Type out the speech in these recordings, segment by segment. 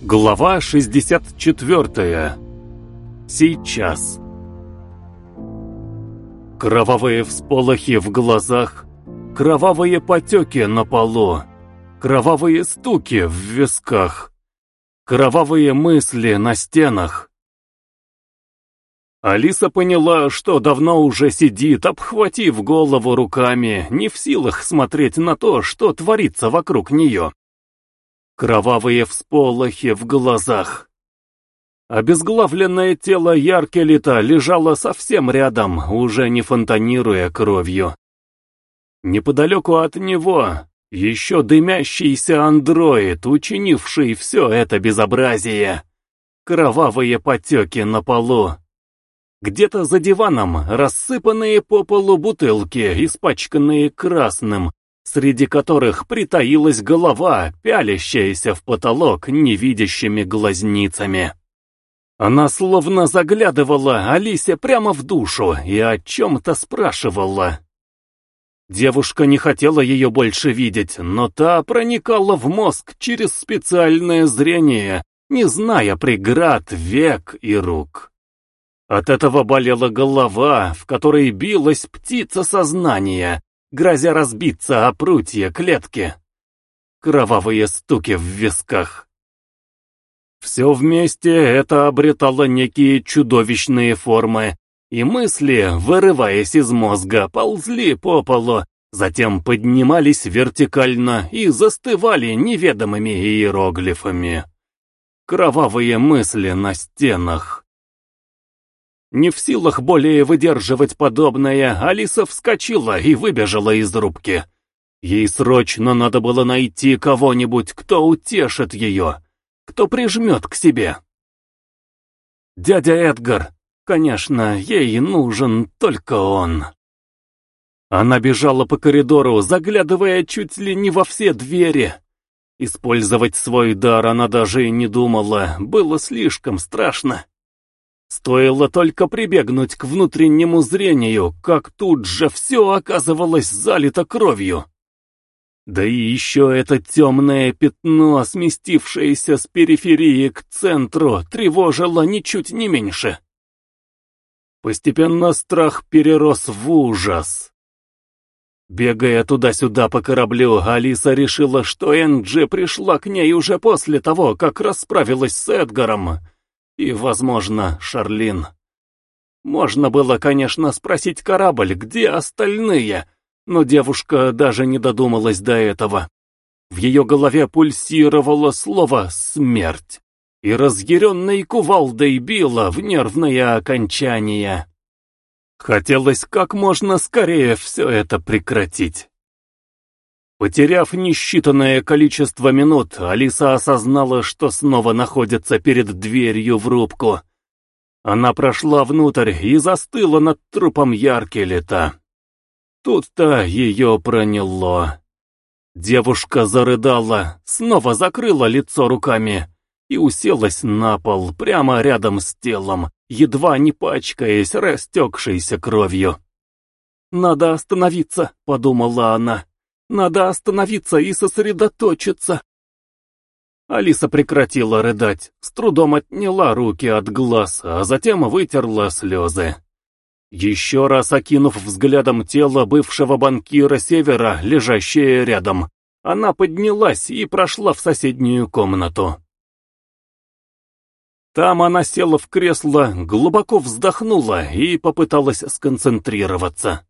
Глава 64. Сейчас. Кровавые всполохи в глазах, кровавые потеки на полу, кровавые стуки в висках, кровавые мысли на стенах. Алиса поняла, что давно уже сидит, обхватив голову руками, не в силах смотреть на то, что творится вокруг нее. Кровавые всполохи в глазах. Обезглавленное тело Яркелита лежало совсем рядом, уже не фонтанируя кровью. Неподалеку от него еще дымящийся андроид, учинивший все это безобразие. Кровавые потеки на полу. Где-то за диваном рассыпанные по полу бутылки, испачканные красным, среди которых притаилась голова, пялящаяся в потолок невидящими глазницами. Она словно заглядывала Алисе прямо в душу и о чем-то спрашивала. Девушка не хотела ее больше видеть, но та проникала в мозг через специальное зрение, не зная преград век и рук. От этого болела голова, в которой билась птица сознания, грозя разбиться о прутья клетки. Кровавые стуки в висках. Все вместе это обретало некие чудовищные формы, и мысли, вырываясь из мозга, ползли по полу, затем поднимались вертикально и застывали неведомыми иероглифами. Кровавые мысли на стенах. Не в силах более выдерживать подобное, Алиса вскочила и выбежала из рубки. Ей срочно надо было найти кого-нибудь, кто утешит ее, кто прижмет к себе. Дядя Эдгар, конечно, ей нужен только он. Она бежала по коридору, заглядывая чуть ли не во все двери. Использовать свой дар она даже и не думала, было слишком страшно. Стоило только прибегнуть к внутреннему зрению, как тут же все оказывалось залито кровью. Да и еще это темное пятно, сместившееся с периферии к центру, тревожило ничуть не меньше. Постепенно страх перерос в ужас. Бегая туда-сюда по кораблю, Алиса решила, что Энджи пришла к ней уже после того, как расправилась с Эдгаром, и, возможно, Шарлин. Можно было, конечно, спросить корабль, где остальные, но девушка даже не додумалась до этого. В ее голове пульсировало слово «смерть», и разъяренной кувалдой било в нервное окончание. Хотелось как можно скорее все это прекратить. Потеряв несчитанное количество минут, Алиса осознала, что снова находится перед дверью в рубку. Она прошла внутрь и застыла над трупом Яркелета. Тут-то ее проняло. Девушка зарыдала, снова закрыла лицо руками и уселась на пол прямо рядом с телом, едва не пачкаясь растекшейся кровью. «Надо остановиться», — подумала она. Надо остановиться и сосредоточиться. Алиса прекратила рыдать, с трудом отняла руки от глаз, а затем вытерла слезы. Еще раз окинув взглядом тело бывшего банкира Севера, лежащее рядом, она поднялась и прошла в соседнюю комнату. Там она села в кресло, глубоко вздохнула и попыталась сконцентрироваться.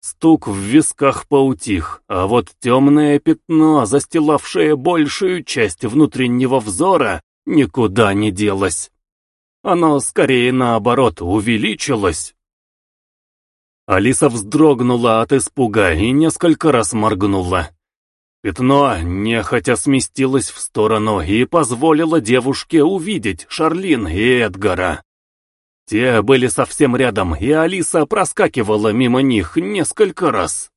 Стук в висках поутих, а вот темное пятно, застилавшее большую часть внутреннего взора, никуда не делось. Оно скорее наоборот увеличилось. Алиса вздрогнула от испуга и несколько раз моргнула. Пятно нехотя сместилось в сторону и позволило девушке увидеть Шарлин и Эдгара. Те были совсем рядом, и Алиса проскакивала мимо них несколько раз.